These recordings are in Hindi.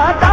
mata.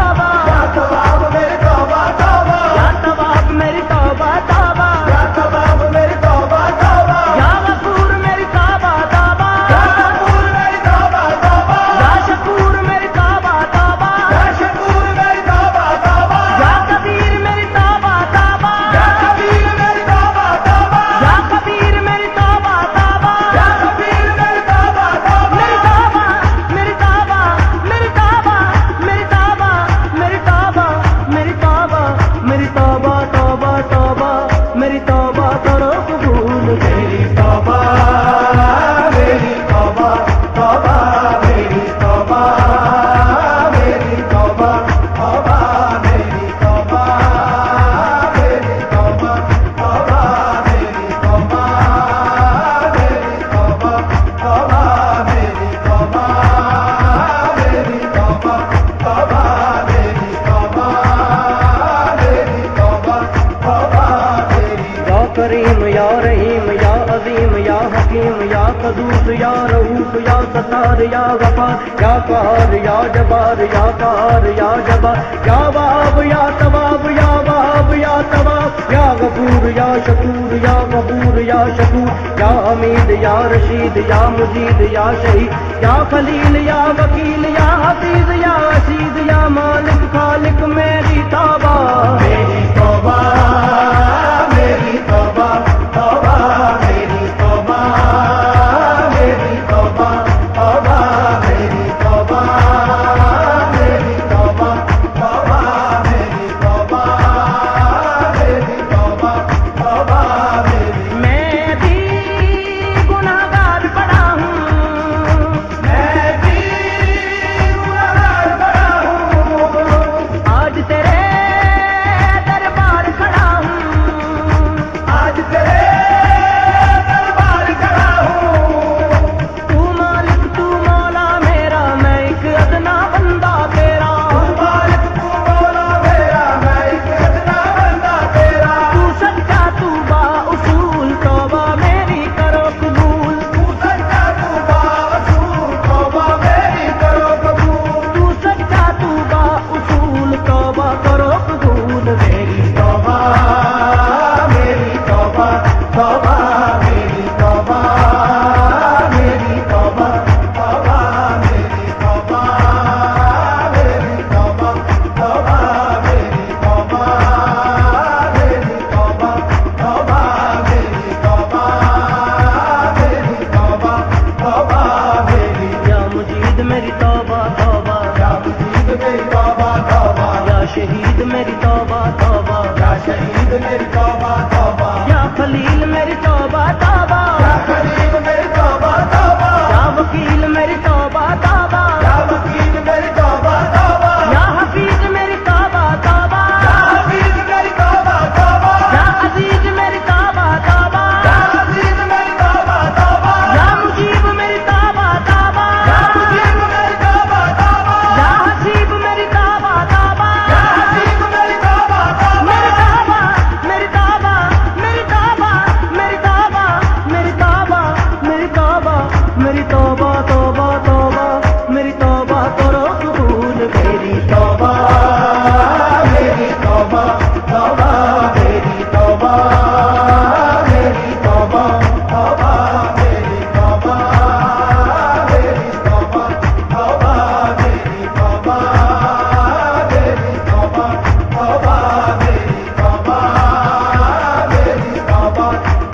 गौस या रऊफ या सतार या वफा, या कहार या जबार, या कहार या जबार या वहाब या तबाब या वहाब या तबाब या गफूर या शकूर या गफूर या शकूर या हमीद, या रशीद, या मुजीद, या शहीद, या खलील, या वकील, या हफीज, या असीद या मालिक, खालिक, मेरी ताबा। मेरी तौबा।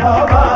तौबा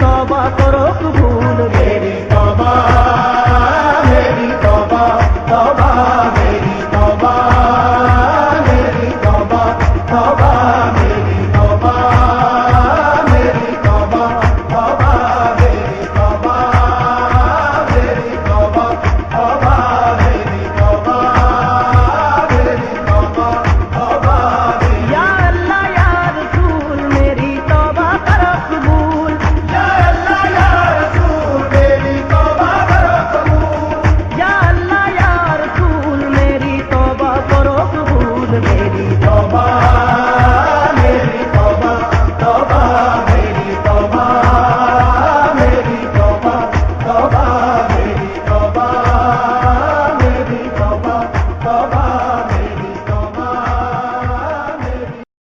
তবা করো ভুল মেরি তবা।